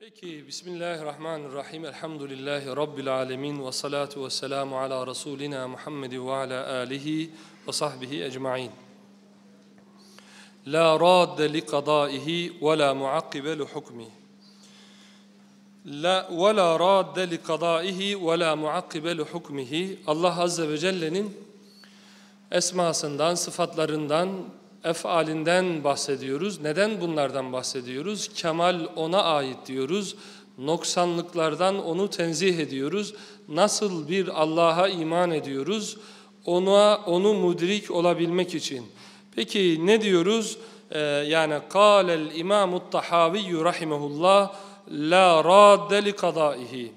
Peki, Bismillahirrahmanirrahim. Elhamdülillahi Rabbil alemin. Ve salatu ve selamu ala Resulina Muhammed ve ala alihi ve sahbihi ecma'in. La radde li kadaihi ve la muakkibe li hukmihi. La ve la radde li kadaihi ve la muakkibe li hukmihi. Allah Azze ve Celle'nin esmasından, sıfatlarından, efalinden bahsediyoruz. Neden bunlardan bahsediyoruz? Kemal ona ait diyoruz. Noksanlıklardan onu tenzih ediyoruz. Nasıl bir Allah'a iman ediyoruz? Ona onu mudrik olabilmek için. Peki ne diyoruz? Ee, yani kâlel imamut tahaviyyü rahimehullah la radde li kadaihi.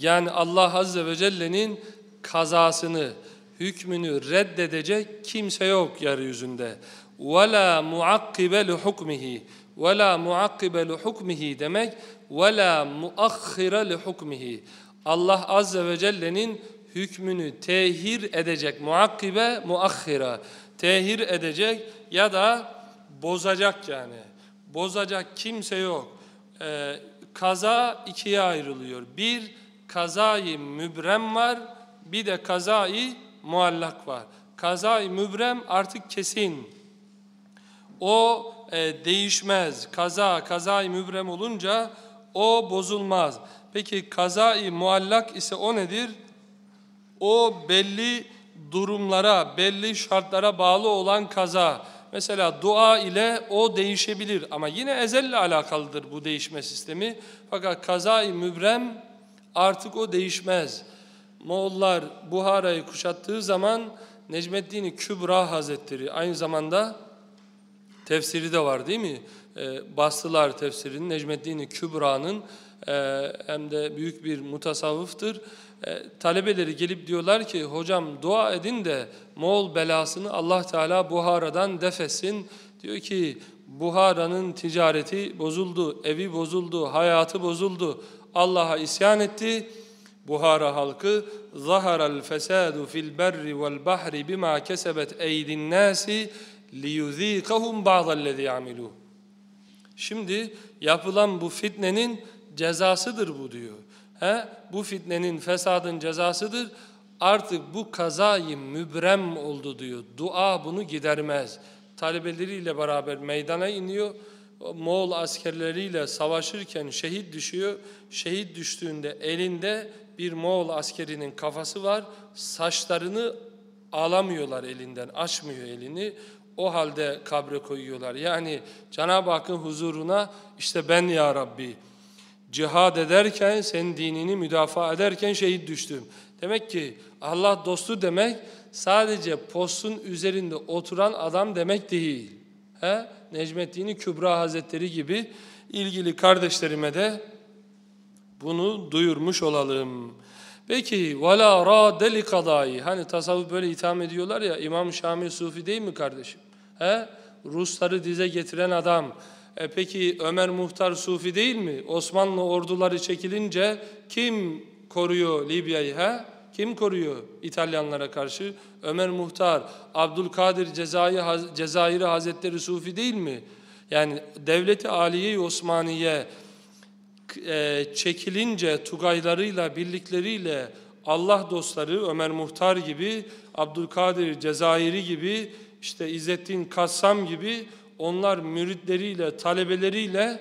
Yani Allah Azze ve Celle'nin kazasını, hükmünü reddedecek kimse yok yeryüzünde. وَلَا مُعَقِّبَ لِحُكْمِهِ وَلَا مُعَقِّبَ لِحُكْمِهِ demek وَلَا مُؤَخِّرَ لِحُكْمِهِ Allah Azze ve Celle'nin hükmünü tehir edecek, muakkibe, muakhira, tehir edecek ya da bozacak yani. Bozacak kimse yok. Ee, kaza ikiye ayrılıyor. Bir, kazayı mübrem var, bir de kazayı muallak var. Kazay mübrem artık kesin. O e, değişmez. Kaza, kazay mübrem olunca o bozulmaz. Peki kazai muallak ise o nedir? O belli durumlara, belli şartlara bağlı olan kaza. Mesela dua ile o değişebilir ama yine ezelle alakalıdır bu değişme sistemi. Fakat kazai mübrem artık o değişmez. Moğollar Buhara'yı kuşattığı zaman Necmeddin Kübra Hazretleri aynı zamanda tefsiri de var değil mi? E, bastılar tefsirini Necmeddin Kübra'nın e, hem de büyük bir mutasavvıftır. E, talebeleri gelip diyorlar ki hocam dua edin de Moğol belasını Allah Teala Buhara'dan defetsin. Diyor ki Buhara'nın ticareti bozuldu, evi bozuldu, hayatı bozuldu. Allah'a isyan etti. Buhara halkı zaharal fesadu fil berri vel bahri bima kesebet eydin nasi liyuzikahum ba'dallezî ya'milu. Şimdi yapılan bu fitnenin cezasıdır bu diyor. He? Bu fitnenin, fesadın cezasıdır. Artık bu kazayı mübrem oldu diyor. Dua bunu gidermez. Talebeleriyle beraber meydana iniyor. Moğol askerleriyle savaşırken şehit düşüyor. Şehit düştüğünde elinde bir Moğol askerinin kafası var. Saçlarını alamıyorlar elinden, açmıyor elini. O halde kabre koyuyorlar. Yani Cenab-ı Hakk'ın huzuruna işte ben ya Rabbi cihad ederken, senin dinini müdafaa ederken şehit düştüm. Demek ki Allah dostu demek sadece postun üzerinde oturan adam demek değil. He? Necmettin Kübra Hazretleri gibi ilgili kardeşlerime de bunu duyurmuş olalım. Peki vela ra deli kadayı. Hani tasavvuf böyle itham ediyorlar ya İmam Şami Sufi değil mi kardeşim? He? Rusları dize getiren adam. E peki Ömer Muhtar Sufi değil mi? Osmanlı orduları çekilince kim koruyor Libya'yı? He? Kim koruyor İtalyanlara karşı? Ömer Muhtar, Abdülkadir Cezayir, Cezayir Hazretleri Sufi değil mi? Yani devleti aliye Osmaniye çekilince Tugaylarıyla, birlikleriyle Allah dostları Ömer Muhtar gibi, Abdülkadir Cezayiri gibi, işte İzzettin Kassam gibi onlar müritleriyle, talebeleriyle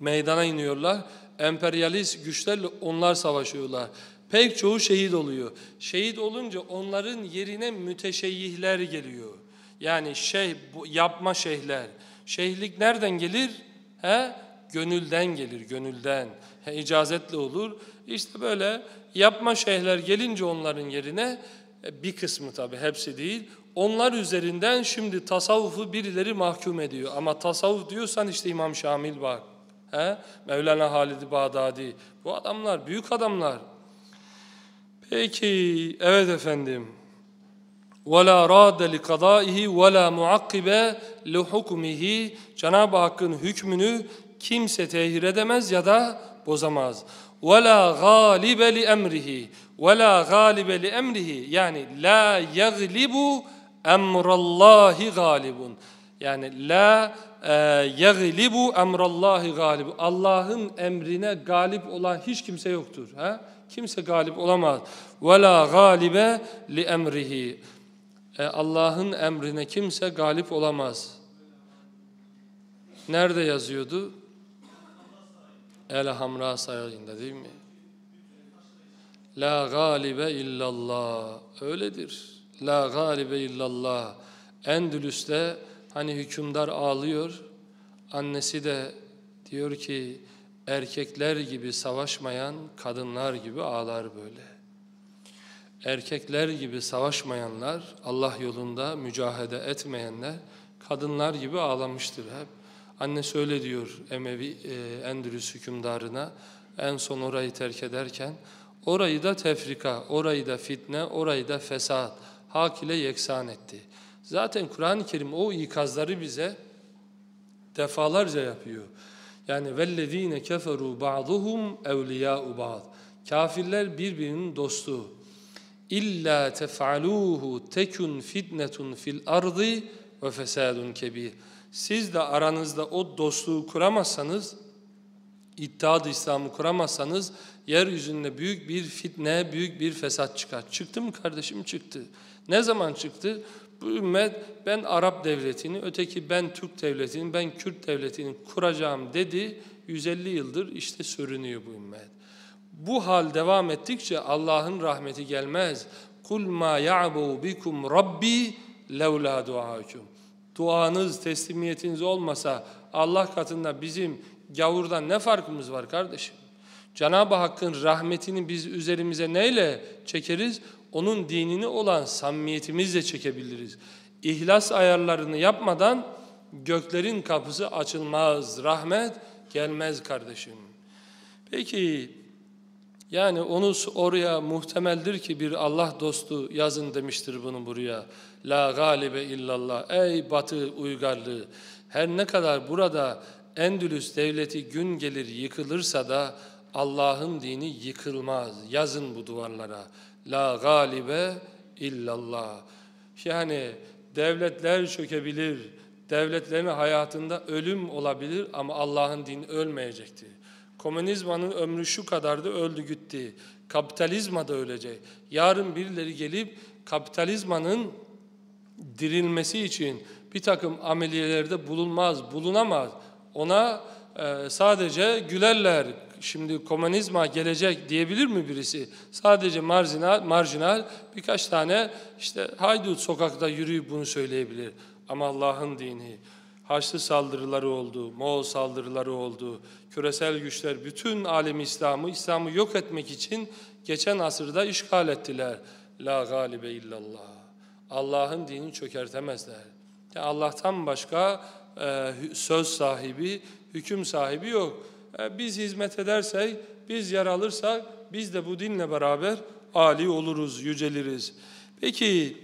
meydana iniyorlar. Emperyalist güçlerle onlar savaşıyorlar. Pek çoğu şehit oluyor. Şehit olunca onların yerine müteşeyyihler geliyor. Yani şeyh, yapma şeyhler. Şeyhlik nereden gelir? He? Gönülden gelir, gönülden. He, icazetle olur. İşte böyle yapma şeyhler gelince onların yerine e, bir kısmı tabi hepsi değil. Onlar üzerinden şimdi tasavvufu birileri mahkum ediyor. Ama tasavvuf diyorsan işte İmam Şamil bak. He? Mevlana Halid-i Bağdadi. Bu adamlar büyük adamlar. Peki, evet efendim. وَلَا رَادَ لِقَضَائِهِ وَلَا مُعَقِّبَ لِحُكْمِهِ Cenab-ı Hakk'ın hükmünü kimse tehir edemez ya da bozamaz. وَلَا غَالِبَ لِأَمْرِهِ وَلَا غَالِبَ لِأَمْرِهِ Yani la يَغْلِبُ اَمْرَ اللّٰهِ غَالِبٌ Yani la e, yeglibu emrallahi galibu. Allah'ın emrine galip olan hiç kimse yoktur. Ha? Kimse galip olamaz. Ve la galibe li emrihi. E, Allah'ın emrine kimse galip olamaz. Nerede yazıyordu? El Hamra sarayında değil mi? La galibe illallah. Öyledir. La galibe illallah. Endülüs'te hani hükümdar ağlıyor. Annesi de diyor ki erkekler gibi savaşmayan kadınlar gibi ağlar böyle. Erkekler gibi savaşmayanlar, Allah yolunda mücahede etmeyenler kadınlar gibi ağlamıştır hep. Anne söyle diyor Emevi e, Endülüs hükümdarına en son orayı terk ederken orayı da tefrika, orayı da fitne, orayı da fesat hak ile yeksan etti. Zaten Kur'an-ı Kerim o ikazları bize defalarca yapıyor. Yani vellezine keferu ba'duhum evliya'u ba'd. Kafirler birbirinin dostu. İlla tef'aluhu tekun fitnetun fil ardı ve fesadun kebir. Siz de aranızda o dostluğu kuramazsanız, iddiadı İslam'ı kuramazsanız yeryüzünde büyük bir fitne, büyük bir fesat çıkar. Çıktı mı kardeşim? Çıktı. Ne zaman çıktı? Bu ümmet ben Arap devletini, öteki ben Türk devletini, ben Kürt devletini kuracağım dedi. 150 yıldır işte sürünüyor bu ümmet. Bu hal devam ettikçe Allah'ın rahmeti gelmez. Kul ma ya'bu bikum rabbi levla duakum. Duanız, teslimiyetiniz olmasa Allah katında bizim gavurdan ne farkımız var kardeşim? Cenab-ı Hakk'ın rahmetini biz üzerimize neyle çekeriz? Onun dinini olan samimiyetimizle çekebiliriz. İhlas ayarlarını yapmadan göklerin kapısı açılmaz. Rahmet gelmez kardeşim. Peki yani onu oraya muhtemeldir ki bir Allah dostu yazın demiştir bunu buraya. La galibe illallah. Ey batı uygarlığı her ne kadar burada Endülüs devleti gün gelir yıkılırsa da Allah'ın dini yıkılmaz. Yazın bu duvarlara. La galibe illallah. Yani devletler çökebilir, devletlerin hayatında ölüm olabilir ama Allah'ın dini ölmeyecektir. Komünizmanın ömrü şu kadardı öldü gitti. Kapitalizma da ölecek. Yarın birileri gelip kapitalizmanın dirilmesi için bir takım ameliyelerde bulunmaz, bulunamaz. Ona e, sadece gülerler. Şimdi komünizma gelecek diyebilir mi birisi? Sadece marjinal, marjinal birkaç tane işte haydut sokakta yürüyüp bunu söyleyebilir. Ama Allah'ın dini, Haçlı saldırıları oldu, Moğol saldırıları oldu. Küresel güçler bütün alem İslam'ı, İslam'ı yok etmek için geçen asırda işgal ettiler. La galibe illallah. Allah'ın dinini çökertemezler. Yani Allah'tan başka e, söz sahibi, hüküm sahibi yok. E, biz hizmet edersek, biz yer alırsak biz de bu dinle beraber ali oluruz, yüceliriz. Peki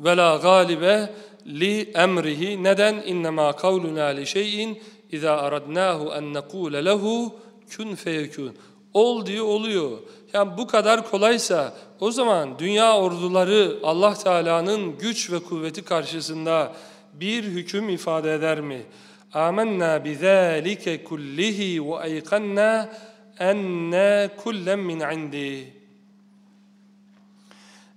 ve la galibe li emrihi neden innema kavluna li şeyin iza aradnahu en nekule lehu kun feyekun. Ol diyor oluyor. Yani bu kadar kolaysa o zaman dünya orduları Allah Teala'nın güç ve kuvveti karşısında bir hüküm ifade eder mi? Âmennâ bizâlike kullihi ve eykannâ enne kullen min indi.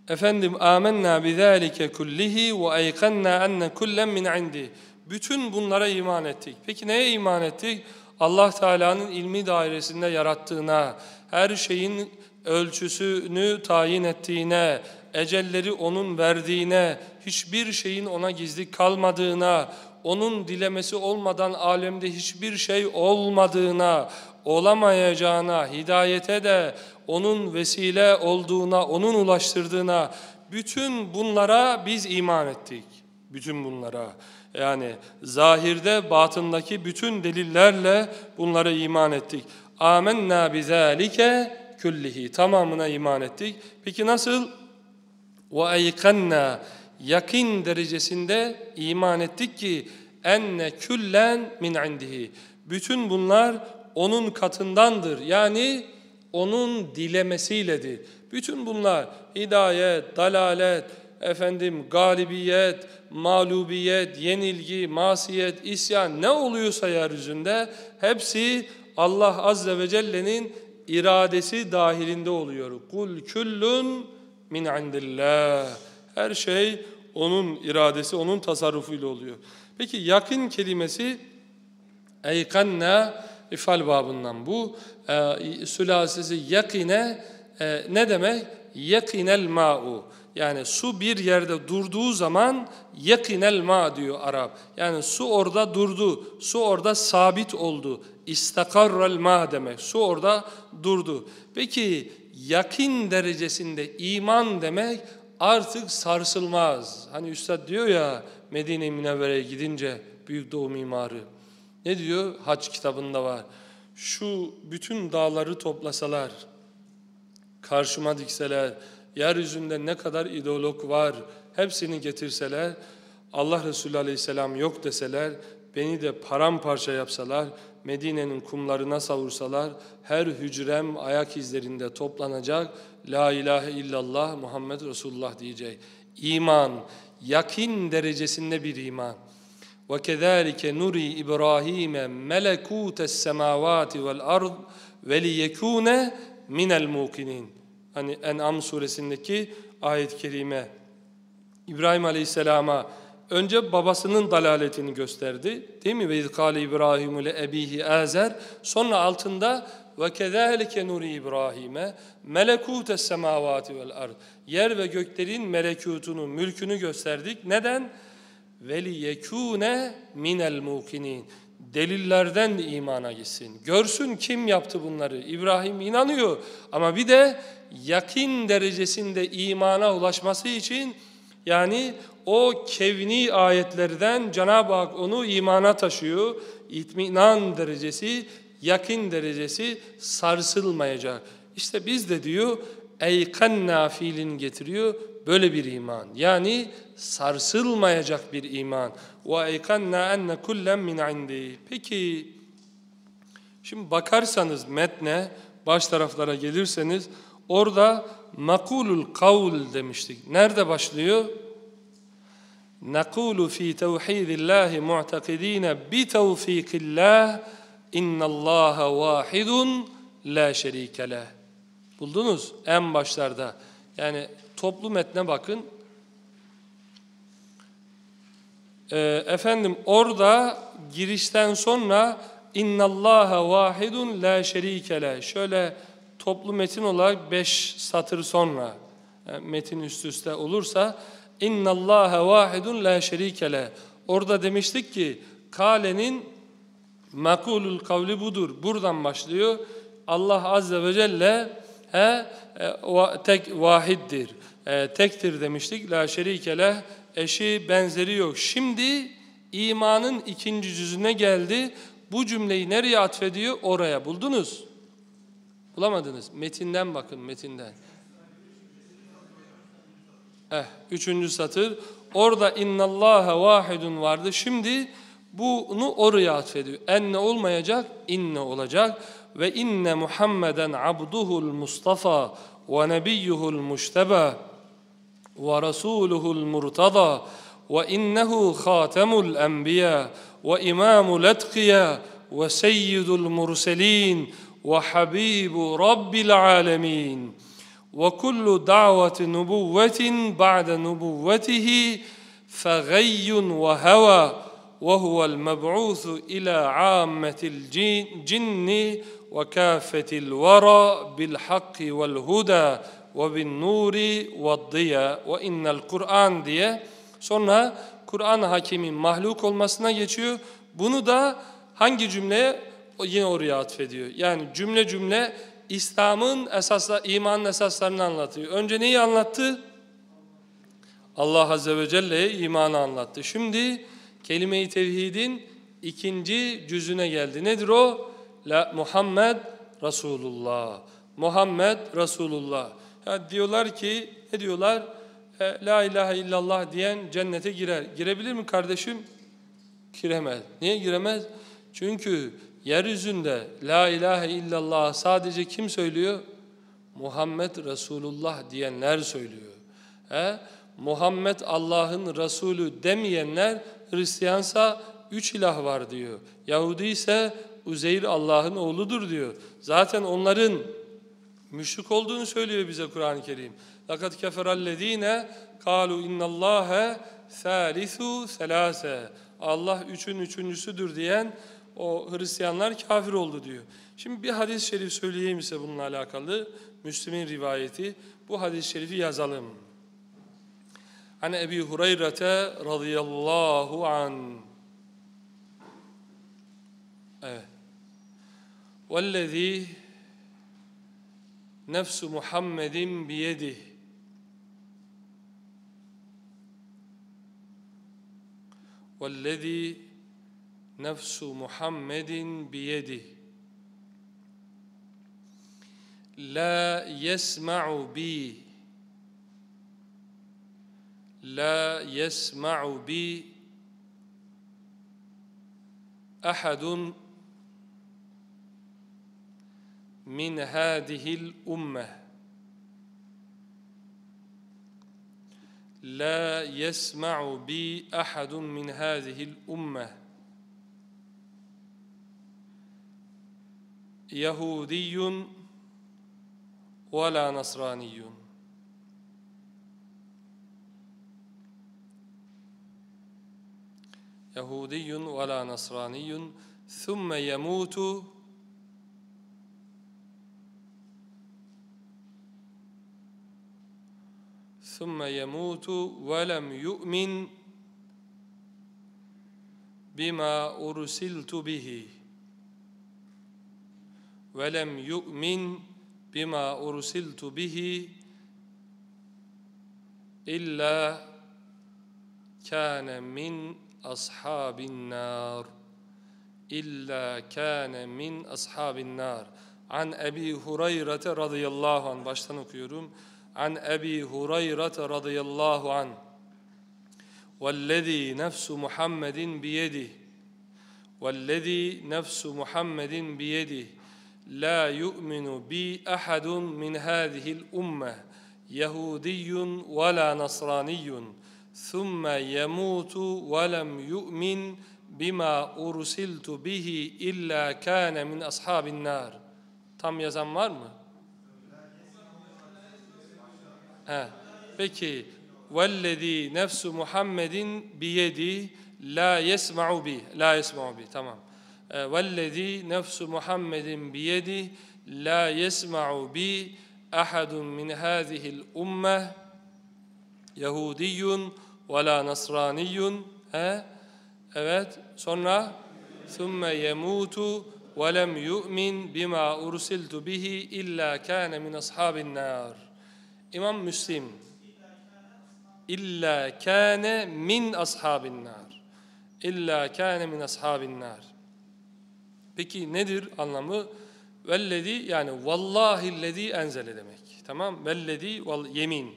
Efendim âmennâ bizâlike kullihi ve eykannâ enne kullen min indi. Bütün bunlara iman ettik. Peki neye iman ettik? Allah Teala'nın ilmi dairesinde yarattığına, her şeyin ölçüsünü tayin ettiğine, ecelleri onun verdiğine, hiçbir şeyin ona gizli kalmadığına, onun dilemesi olmadan alemde hiçbir şey olmadığına, olamayacağına, hidayete de onun vesile olduğuna, onun ulaştırdığına, bütün bunlara biz iman ettik. Bütün bunlara. Yani zahirde batındaki bütün delillerle bunlara iman ettik. Amenna bizalike küllihi tamamına iman ettik. Peki nasıl? Ve aykanna yakin derecesinde iman ettik ki enne küllen min indihi. Bütün bunlar onun katındandır. Yani onun dilemesiyledir. Bütün bunlar hidayet, dalalet, efendim galibiyet, mağlubiyet, yenilgi, masiyet, isyan ne oluyorsa yeryüzünde hepsi Allah Azze ve Celle'nin iradesi dahilinde oluyor. Kul küllün min indillah. Her şey onun iradesi, onun tasarrufuyla oluyor. Peki yakın kelimesi eykanna ifal babından bu. E, sülasesi yakine e, ne demek? Yakinel ma'u. Yani su bir yerde durduğu zaman yakinel ma diyor Arap. Yani su orada durdu, su orada sabit oldu. İstakarrel ma demek. Su orada durdu. Peki yakin derecesinde iman demek artık sarsılmaz. Hani Üstad diyor ya Medine-i Münevvere'ye gidince Büyük Doğu Mimarı. Ne diyor? Hac kitabında var. Şu bütün dağları toplasalar, karşıma dikseler, yeryüzünde ne kadar ideolog var, hepsini getirseler, Allah Resulü Aleyhisselam yok deseler, beni de paramparça yapsalar, Medine'nin kumlarına savursalar, her hücrem ayak izlerinde toplanacak, La ilahe illallah Muhammed Resulullah diyecek. İman, yakin derecesinde bir iman. وَكَذَٰلِكَ نُرِي إِبْرَاهِيمَ مَلَكُوتَ السَّمَاوَاتِ وَالْأَرْضِ وَلِيَكُونَ مِنَ الْمُوقِنِينَ Hani En'am suresindeki ayet-i kerime. İbrahim Aleyhisselam'a önce babasının dalaletini gösterdi. Değil mi? Ve izkâle İbrahimu le ebihi azer. Sonra altında ve kezâlike nuri İbrahim'e melekûtes semâvâti vel ard. Yer ve göklerin melekutunu, mülkünü gösterdik. Neden? Veli yekûne minel mukinin. Delillerden imana gitsin. Görsün kim yaptı bunları. İbrahim inanıyor ama bir de yakin derecesinde imana ulaşması için yani o kevni ayetlerden Cenab-ı Hak onu imana taşıyor. İtminan derecesi, yakin derecesi sarsılmayacak. İşte biz de diyor eykanna fiilini getiriyor böyle bir iman. Yani sarsılmayacak bir iman. Ve eykanna enne kullen min indi. Peki şimdi bakarsanız metne baş taraflara gelirseniz orada makulul kavl demiştik. Nerede başlıyor? نقول في توحيد الله معتقدين بتوفيق الله إن الله واحد la şerike leh. Buldunuz en başlarda. Yani toplu metne bakın. Ee, efendim orada girişten sonra vahidun la şerike leh. Şöyle toplu metin olarak beş satır sonra yani e, metin üst üste olursa innallaha vahidun la şerike leh. Orada demiştik ki kalenin makulul kavli budur. Buradan başlıyor. Allah Azze ve Celle he, e, tek vahiddir. E, tektir demiştik. La şerike eşi benzeri yok. Şimdi imanın ikinci cüzüne geldi. Bu cümleyi nereye atfediyor? Oraya. Buldunuz? Bulamadınız. Metinden bakın, metinden. Eh, üçüncü satır. Orada innallaha vahidun vardı. Şimdi bunu oraya atfediyor. Enne olmayacak, inne olacak ve inne Muhammeden abduhul Mustafa ve nebiyyuhul muşteba ve rasuluhul murtada ve innehu khatemul enbiya ve imamul etkiya ve seyyidul murselin ve habibu rabbil alemin ve kullu da'veti nubuvvetin ba'de nubuvvetihi ve heva وهو المبعوث إلى عامة الجن وكافة الورى بالحق والهدى وبالنور والضياء وإن القرآن diye sonra Kur'an hakimin mahluk olmasına geçiyor. Bunu da hangi cümleye yine oraya atfediyor. Yani cümle cümle İslam'ın esasla imanın esaslarını anlatıyor. Önce neyi anlattı? Allah Azze ve Celle'ye imanı anlattı. Şimdi kelime-i tevhidin ikinci cüzüne geldi. Nedir o? La Muhammed Resulullah. Muhammed Resulullah. Ya diyorlar ki ne diyorlar? E, La ilahe illallah diyen cennete girer. Girebilir mi kardeşim? Giremez. Niye giremez? Çünkü yeryüzünde La ilahe illallah sadece kim söylüyor? Muhammed Resulullah diyenler söylüyor. He? Muhammed Allah'ın Resulü demeyenler Hristiyansa üç ilah var diyor. Yahudi ise Uzeyr Allah'ın oğludur diyor. Zaten onların müşrik olduğunu söylüyor bize Kur'an-ı Kerim. لَقَدْ كَفَرَ الَّذ۪ينَ قَالُوا اِنَّ اللّٰهَ ثَالِثُ ثَلَاسَ Allah üçün üçüncüsüdür diyen o Hristiyanlar kafir oldu diyor. Şimdi bir hadis-i şerif söyleyeyim size bununla alakalı. Müslüm'ün rivayeti. Bu hadis-i şerifi yazalım. An Ebi Hureyre'te radıyallahu an. Evet. وَالَّذ۪ي نَفْسُ مُحَمَّدٍ بِيَدِهِ. وَالَّذ۪ي نَفْسُ مُحَمَّدٍ بِيَدِهِ. لا يسمع بي. لا يسمع بي أحد من هذه الأمة. لا يسمع بي أحد من هذه الأمة. يهودي ولا نصراني. يهودي ولا نصراني. ثم يموت ثم يموت ولم يؤمن بما أرسلت به ولم يؤمن بما أرسلت به إلا كان من أصحاب النار إلا كان من أصحاب النار عن أبي هريرة رضي الله عنه baştan okuyorum عن أبي هريرة رضي الله عنه والذي نفس محمد بيده والذي نفس محمد بيده لا يؤمن بي أحد من هذه الأمة يهودي ولا نصراني ثم يموت ولم يؤمن بما أرسلت به إلا كان من أصحاب النار Tam yazan var mı? He. Peki vellezî nefsu Muhammedin biyedi la yesma'u bi la yesma'u bi tamam. وَالَّذ۪ي نَفْسُ مُحَمَّدٍ بِيَدِهِ لَا يَسْمَعُ بِي أَحَدٌ مِنْ هَذِهِ الْأُمَّةِ يَهُودِيٌّ وَلَا نَصْرَانِيٌّ He? Evet. Sonra ثُمَّ يَمُوتُ وَلَمْ يُؤْمِنْ بِمَا أُرْسِلْتُ بِهِ إِلَّا كَانَ مِنْ أَصْحَابِ النَّارِ İmam Müslim İlla kâne min ashabin nar. İlla kâne min ashabin nar. Peki nedir anlamı? Vellezi yani vallahillezi enzele demek. Tamam? Vellezi val yemin.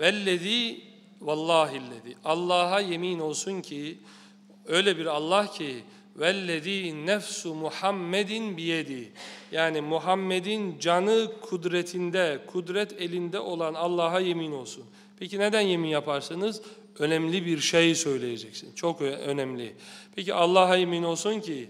Vellezi vallahillezi. Allah'a yemin olsun ki öyle bir Allah ki vellezi nefsu Muhammedin biyedi. Yani Muhammed'in canı kudretinde, kudret elinde olan Allah'a yemin olsun. Peki neden yemin yaparsınız? Önemli bir şey söyleyeceksin. Çok önemli. Peki Allah'a yemin olsun ki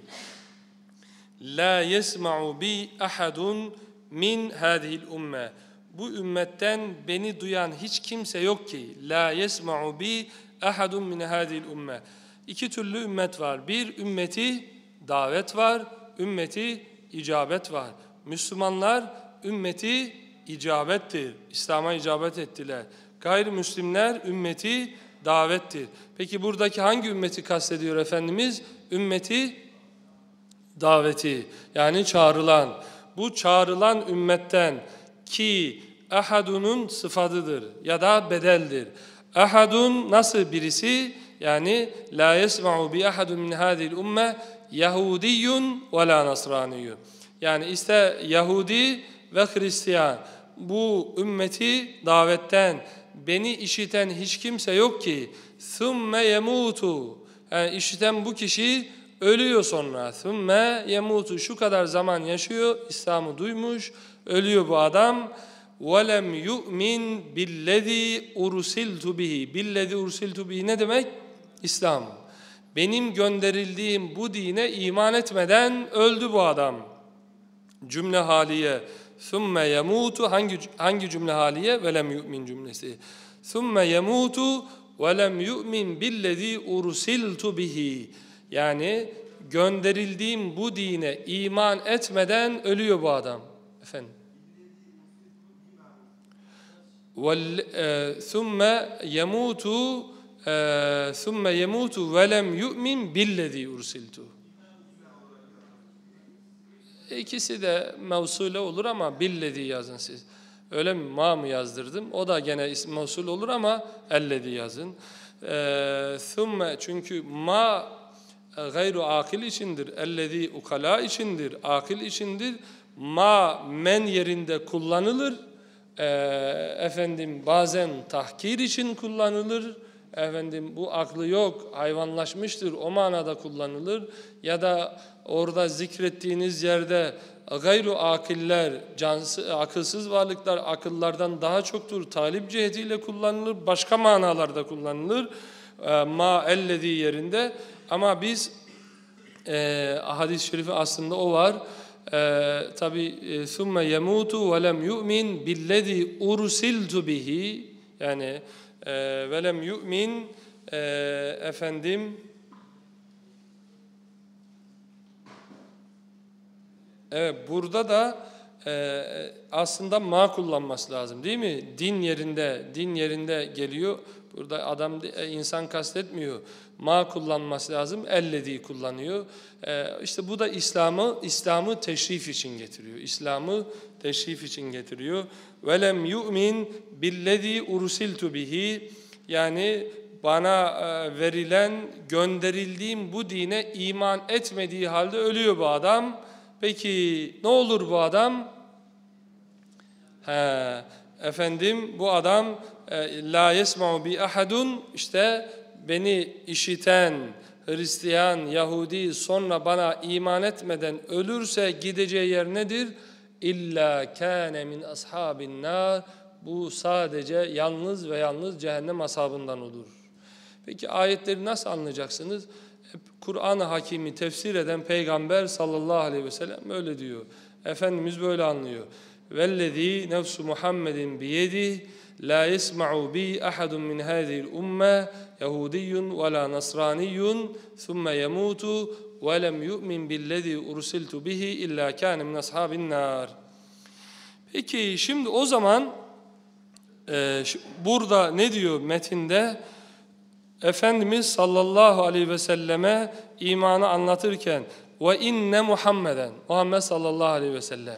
La yesma'u bi ahadun min hadihil umme. Bu ümmetten beni duyan hiç kimse yok ki. La yesma'u bi ahadun min hadihil umme. İki türlü ümmet var. Bir ümmeti davet var, ümmeti icabet var. Müslümanlar ümmeti icabettir. İslam'a icabet ettiler. Gayrimüslimler ümmeti davettir. Peki buradaki hangi ümmeti kastediyor Efendimiz? Ümmeti daveti yani çağrılan. Bu çağrılan ümmetten ki ahadunun sıfadıdır ya da bedeldir. Ahadun nasıl birisi? Yani la yesma'u bi ahadun min hadhi'l umme Yahudiyun ve la Nasraniyun. Yani iste Yahudi ve Hristiyan bu ümmeti davetten beni işiten hiç kimse yok ki sümme yemutu yani işiten bu kişi ölüyor sonra. Sümme yemutu şu kadar zaman yaşıyor İslam'ı duymuş ölüyor bu adam. Velem yu'min billezî ursiltu bihi. Billezî ursiltu bihi ne demek? İslam. Benim gönderildiğim bu dine iman etmeden öldü bu adam. Cümle haliye. ثُمَّ يَمُوتُ hangi, hangi cümle haliye? وَلَمْ يُؤْمِنْ cümlesi. ثُمَّ يَمُوتُ وَلَمْ يُؤْمِنْ بِالَّذ۪ي اُرْسِلْتُ بِهِ Yani gönderildiğim bu dine iman etmeden ölüyor bu adam. Efendim. وال- آه، ثم يموت آه، ثم يموت ولم يؤمن بالذي أرسلت İkisi de mevsule olur ama billezi yazın siz. Öyle mi? Ma mı yazdırdım? O da gene ism mevsul olur ama ellezi yazın. Ee, thumme çünkü ma e, gayru akil içindir. Ellezi ukala içindir. Akil içindir. Ma men yerinde kullanılır. Ee, efendim bazen tahkir için kullanılır. Efendim bu aklı yok, hayvanlaşmıştır o manada kullanılır. Ya da orada zikrettiğiniz yerde gayru akiller, cansız, akılsız varlıklar akıllardan daha çoktur. Talip cihetiyle kullanılır, başka manalarda kullanılır. Ee, ma ellezi yerinde ama biz e, hadis-i şerifi aslında o var. E, Tabi ثُمَّ يَمُوتُ وَلَمْ يُؤْمِنْ بِالَّذ۪ي اُرْسِلْتُ بِهِ Yani ee, velem yu'min e, efendim evet burada da e, aslında ma kullanması lazım değil mi? Din yerinde din yerinde geliyor. Burada adam e, insan kastetmiyor. Ma kullanması lazım. Ellediği kullanıyor. E, işte bu da İslam'ı İslam'ı teşrif için getiriyor. İslam'ı teşrif için getiriyor. Velem yu'min billezî ursiltu bihi yani bana e, verilen gönderildiğim bu dine iman etmediği halde ölüyor bu adam. Peki ne olur bu adam? He, efendim bu adam e, la yesma'u bi ahadun işte beni işiten Hristiyan, Yahudi sonra bana iman etmeden ölürse gideceği yer nedir? İlla kâne min ashabin. Bu sadece yalnız ve yalnız cehennem ashabından olur. Peki ayetleri nasıl anlayacaksınız? Kur'an-ı Hakimi tefsir eden Peygamber sallallahu aleyhi ve sellem öyle diyor. Efendimiz böyle anlıyor. Vellezî nefsu Muhammedin biyedih لَا يَسْمَعُ بِي أَحَدٌ مِنْ هَذِهِ الْأُمَّةِ يَهُودِيٌّ وَلَا نَصْرَانِيٌّ ثُمَّ يَمُوتُ وَلَمْ يُؤْمِنْ بِالَّذ۪ي أُرْسِلْتُ بِهِ إِلَّا كَانَ مِنْ أَصْحَابِ النَّارِ Peki şimdi o zaman e, şu- burada ne diyor metinde? Efendimiz sallallahu aleyhi ve selleme imanı anlatırken ve inne Muhammeden Muhammed sallallahu aleyhi ve sellem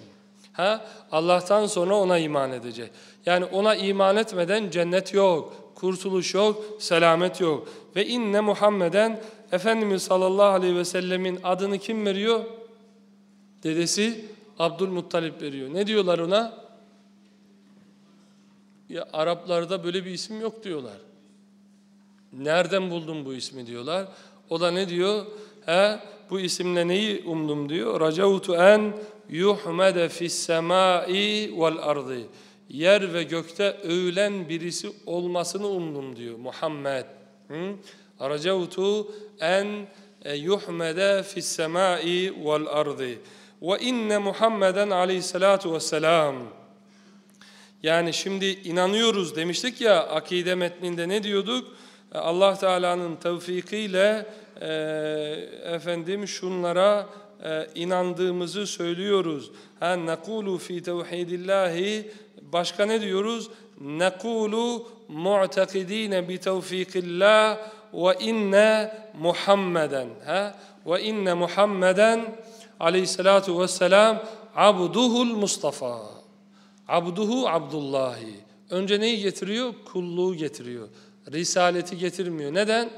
ha Allah'tan sonra ona iman edecek. Yani ona iman etmeden cennet yok, kurtuluş yok, selamet yok. Ve inne Muhammeden Efendimiz sallallahu aleyhi ve sellemin adını kim veriyor? Dedesi Abdülmuttalip veriyor. Ne diyorlar ona? Ya Araplarda böyle bir isim yok diyorlar. Nereden buldun bu ismi diyorlar. O da ne diyor? He, bu isimle neyi umdum diyor. Racautu en yuhmede fis semai vel ardı. Yer ve gökte övülen birisi olmasını umdum diyor Muhammed. Hı? Racautu en e, yuhmede fis semai vel ardı. Ve inne Muhammeden aleyhissalatu vesselam. Yani şimdi inanıyoruz demiştik ya akide metninde ne diyorduk? E, Allah Teala'nın tevfikiyle e, efendim şunlara e, inandığımızı söylüyoruz. Ha nekulu fi tevhidillahi başka ne diyoruz? Nekulu mu'takidine bi tevfikillah ve inne Muhammeden ha ve inne Muhammeden aleyhissalatu vesselam abduhul Mustafa. Abduhu Abdullahi. Önce neyi getiriyor? Kulluğu getiriyor. Risaleti getirmiyor. Neden?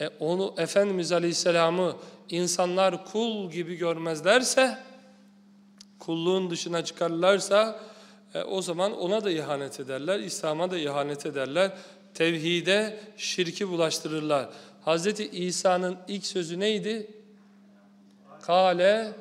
E onu Efendimiz Aleyhisselam'ı insanlar kul gibi görmezlerse, kulluğun dışına çıkarlarsa e, o zaman ona da ihanet ederler, İslam'a da ihanet ederler. Tevhide şirki bulaştırırlar. Hazreti İsa'nın ilk sözü neydi? Kale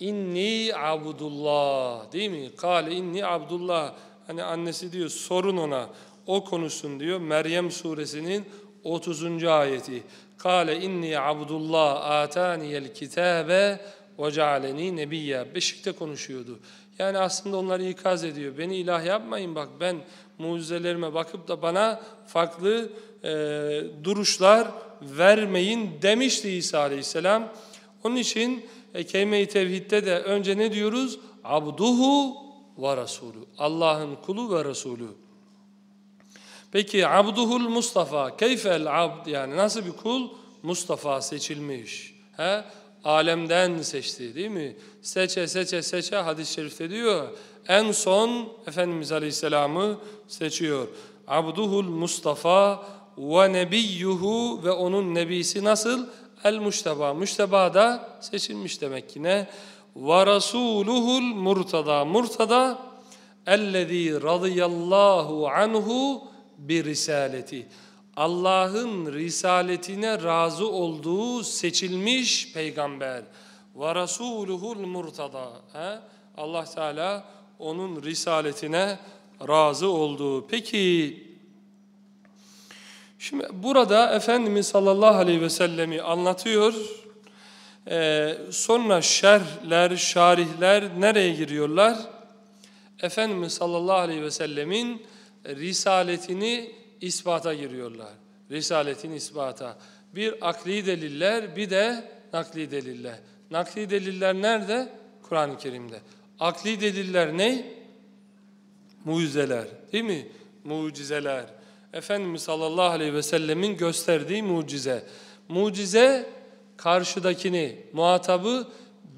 inni abdullah değil mi? Kale inni abdullah. Hani annesi diyor sorun ona o konuşsun diyor. Meryem suresinin 30. ayeti. Kale inni abdullah ataniyel kitabe ve cealeni nebiyya. Beşikte konuşuyordu. Yani aslında onları ikaz ediyor. Beni ilah yapmayın bak ben mucizelerime bakıp da bana farklı e, duruşlar vermeyin demişti İsa Aleyhisselam. Onun için e, kelime-i tevhidde de önce ne diyoruz? Abduhu ve Resulü. Allah'ın kulu ve Resulü. Peki abduhul Mustafa, keyfel abd yani nasıl bir kul? Mustafa seçilmiş. He? Alemden seçti değil mi? Seçe seçe seçe hadis-i şerifte diyor. En son Efendimiz Aleyhisselam'ı seçiyor. Abduhul Mustafa ve nebiyyuhu ve onun nebisi nasıl? El müşteba. Müşteba da seçilmiş demek ki ne? Ve rasuluhul murtada. Murtada ellezî radıyallahu anhu bir risaleti. Allah'ın risaletine razı olduğu seçilmiş peygamber. Ve rasuluhul murtada. He? Allah Teala onun risaletine razı olduğu. Peki şimdi burada Efendimiz sallallahu aleyhi ve sellemi anlatıyor. Ee, sonra şerhler, şarihler nereye giriyorlar? Efendimiz sallallahu aleyhi ve sellemin risaletini ispata giriyorlar. Risaletin ispata. Bir akli deliller, bir de nakli deliller. Nakli deliller nerede? Kur'an-ı Kerim'de. Akli deliller ne? Mucizeler, değil mi? Mucizeler. Efendimiz sallallahu aleyhi ve sellemin gösterdiği mucize. Mucize karşıdakini, muhatabı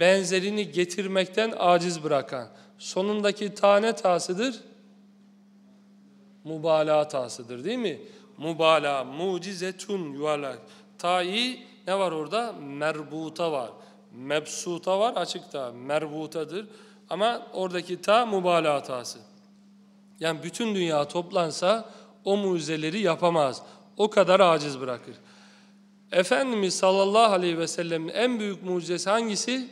benzerini getirmekten aciz bırakan. Sonundaki tane tasıdır mübalağa tasıdır değil mi? Mübalağa, mucizetun yuvarlak. Ta'i ne var orada? Merbuta var. Mebsuta var açıkta. Merbutadır. Ama oradaki ta mübalağa tası. Yani bütün dünya toplansa o mucizeleri yapamaz. O kadar aciz bırakır. Efendimiz sallallahu aleyhi ve sellem'in en büyük mucizesi hangisi?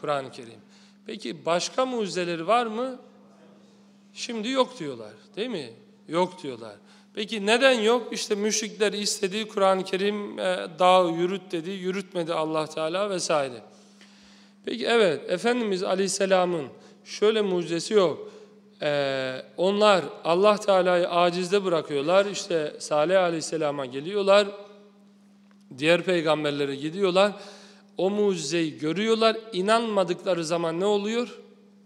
Kur'an-ı Kerim. Peki başka mucizeleri var mı? Şimdi yok diyorlar değil mi? Yok diyorlar. Peki neden yok? İşte müşrikler istediği Kur'an-ı Kerim e, dağı yürüt dedi, yürütmedi Allah Teala vesaire. Peki evet, Efendimiz Aleyhisselam'ın şöyle mucizesi yok. Ee, onlar Allah Teala'yı acizde bırakıyorlar. İşte Salih Aleyhisselam'a geliyorlar. Diğer peygamberlere gidiyorlar. O mucizeyi görüyorlar. İnanmadıkları zaman ne oluyor?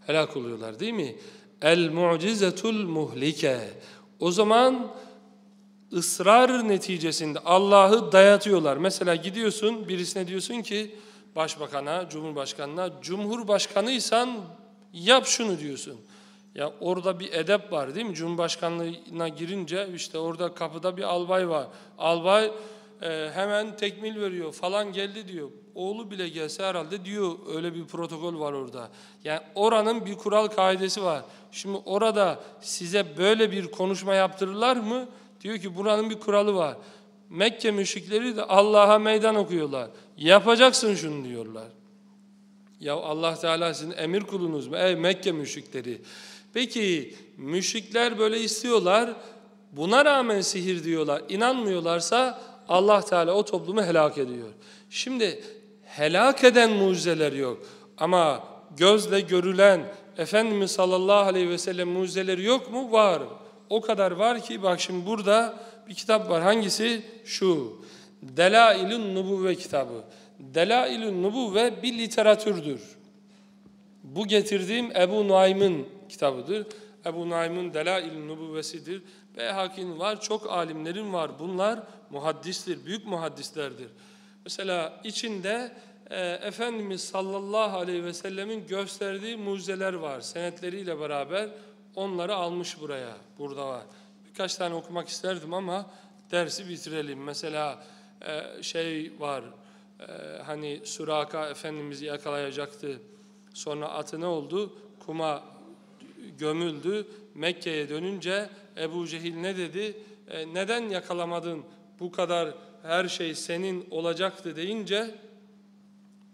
Helak oluyorlar değil mi? El mucizetul muhlike. O zaman ısrar neticesinde Allah'ı dayatıyorlar. Mesela gidiyorsun birisine diyorsun ki başbakana, cumhurbaşkanına, cumhurbaşkanıysan yap şunu diyorsun. Ya orada bir edep var değil mi? Cumhurbaşkanlığına girince işte orada kapıda bir albay var. Albay e, hemen tekmil veriyor falan geldi diyor. Oğlu bile gelse herhalde diyor öyle bir protokol var orada. Yani oranın bir kural kaidesi var. Şimdi orada size böyle bir konuşma yaptırırlar mı? Diyor ki buranın bir kuralı var. Mekke müşrikleri de Allah'a meydan okuyorlar. Yapacaksın şunu diyorlar. Ya Allah Teala sizin emir kulunuz mu? Ey Mekke müşrikleri. Peki müşrikler böyle istiyorlar. Buna rağmen sihir diyorlar. İnanmıyorlarsa Allah Teala o toplumu helak ediyor. Şimdi helak eden mucizeler yok. Ama gözle görülen Efendimiz sallallahu aleyhi ve sellem mucizeleri yok mu? Var. O kadar var ki bak şimdi burada bir kitap var. Hangisi? Şu. Delailun Nubuvve kitabı. Delailun Nubuvve bir literatürdür. Bu getirdiğim Ebu Nuaym'ın kitabıdır. Ebu Nuaym'ın Delailun Nubuvvesidir. Beyhaki'nin var, çok alimlerin var. Bunlar muhaddistir, büyük muhaddislerdir. Mesela içinde e, Efendimiz sallallahu aleyhi ve sellemin gösterdiği mucizeler var. Senetleriyle beraber onları almış buraya. Burada var. Birkaç tane okumak isterdim ama dersi bitirelim. Mesela e, şey var. E, hani Suraka Efendimiz'i yakalayacaktı. Sonra atı ne oldu? Kuma gömüldü. Mekke'ye dönünce Ebu Cehil ne dedi? E, neden yakalamadın? Bu kadar her şey senin olacaktı deyince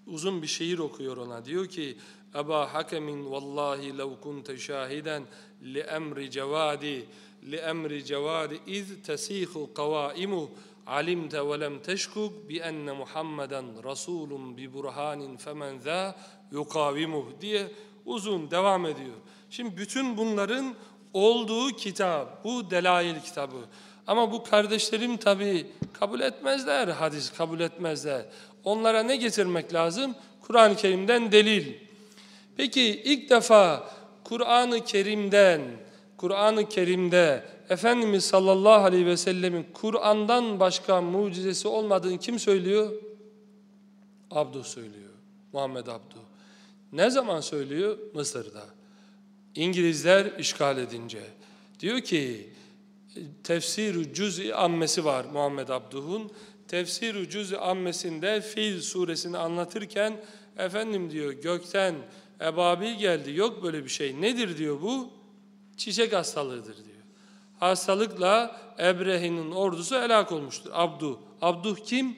uzun bir şiir okuyor ona. Diyor ki Eba hakemin vallahi lev kunte şahiden li emri cevadi li emri cevadi iz tesihu kavaimu alimte ve lem teşkuk bi enne Muhammeden rasulun bi burhanin femen za yukavimuh diye uzun devam ediyor. Şimdi bütün bunların olduğu kitap, bu delail kitabı. Ama bu kardeşlerim tabi kabul etmezler, hadis kabul etmezler. Onlara ne getirmek lazım? Kur'an-ı Kerim'den delil. Peki ilk defa Kur'an-ı Kerim'den, Kur'an-ı Kerim'de Efendimiz sallallahu aleyhi ve sellemin Kur'an'dan başka mucizesi olmadığını kim söylüyor? Abdu söylüyor. Muhammed Abdu. Ne zaman söylüyor? Mısır'da. İngilizler işgal edince. Diyor ki tefsir-i cüz-i ammesi var Muhammed Abduh'un. Tefsir-i cüz-i ammesinde Fil suresini anlatırken efendim diyor gökten ebabil geldi. Yok böyle bir şey. Nedir diyor bu? Çiçek hastalığıdır diyor. Hastalıkla Ebrehe'nin ordusu helak olmuştur. Abdu. Abduh kim?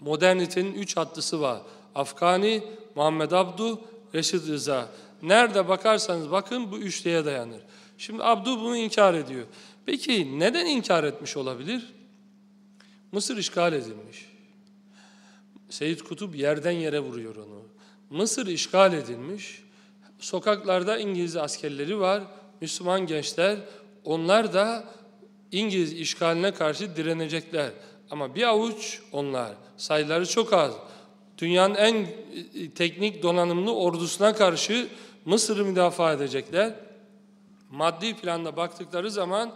Modernitenin üç hattısı var. Afgani, Muhammed Abdu, Reşit Rıza. Nerede bakarsanız bakın bu üçlüye dayanır. Şimdi Abdu bunu inkar ediyor. Peki neden inkar etmiş olabilir? Mısır işgal edilmiş. Seyyid Kutup yerden yere vuruyor onu. Mısır işgal edilmiş. Sokaklarda İngiliz askerleri var, Müslüman gençler. Onlar da İngiliz işgaline karşı direnecekler. Ama bir avuç onlar. Sayıları çok az. Dünyanın en teknik donanımlı ordusuna karşı Mısır'ı müdafaa edecekler. Maddi planda baktıkları zaman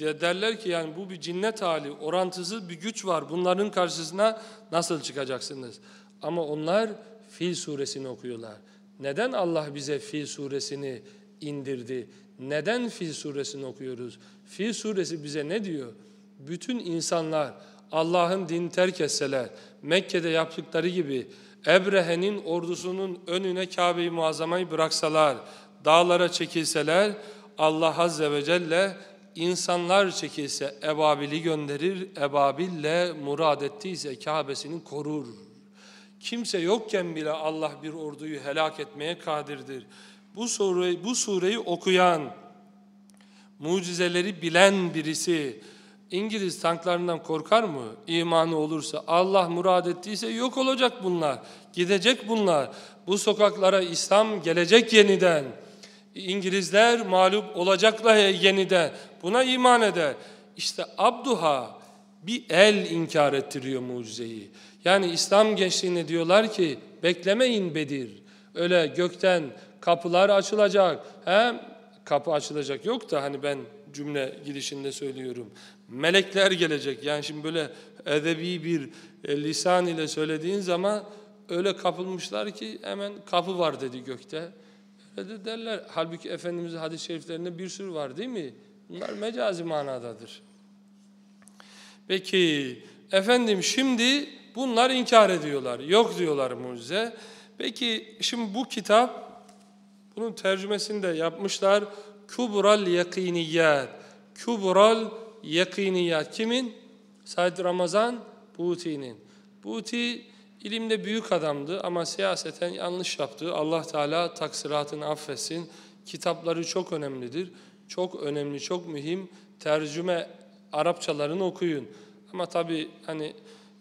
derler ki yani bu bir cinnet hali, orantısız bir güç var. Bunların karşısına nasıl çıkacaksınız? Ama onlar Fil suresini okuyorlar. Neden Allah bize Fil suresini indirdi? Neden Fil suresini okuyoruz? Fil suresi bize ne diyor? Bütün insanlar Allah'ın din terk etseler, Mekke'de yaptıkları gibi Ebrehe'nin ordusunun önüne Kabe-i Muazzama'yı bıraksalar, dağlara çekilseler, Allah Azze ve Celle insanlar çekilse ebabili gönderir, ebabille murad ettiyse Kabe'sini korur. Kimse yokken bile Allah bir orduyu helak etmeye kadirdir. Bu sureyi, bu sureyi okuyan, mucizeleri bilen birisi, İngiliz tanklarından korkar mı? İmanı olursa, Allah murad ettiyse yok olacak bunlar. Gidecek bunlar. Bu sokaklara İslam gelecek yeniden. İngilizler mağlup olacaklar yeniden. Buna iman eder. İşte Abduha bir el inkar ettiriyor mucizeyi. Yani İslam gençliğine diyorlar ki beklemeyin Bedir. Öyle gökten kapılar açılacak. He? Kapı açılacak yok da hani ben cümle girişinde söylüyorum. Melekler gelecek. Yani şimdi böyle edebi bir e, lisan ile söylediğin zaman öyle kapılmışlar ki hemen kapı var dedi gökte. Öyle derler. Halbuki Efendimiz'in hadis-i şeriflerinde bir sürü var değil mi? Bunlar mecazi manadadır. Peki efendim şimdi bunlar inkar ediyorlar. Yok diyorlar mucize. Peki şimdi bu kitap bunun tercümesini de yapmışlar. Kubral yakiniyat. Kubral yakiniyat kimin? Said Ramazan Buti'nin. Buti ilimde büyük adamdı ama siyaseten yanlış yaptı. Allah Teala taksiratını affetsin. Kitapları çok önemlidir. Çok önemli, çok mühim. Tercüme Arapçalarını okuyun. Ama tabi hani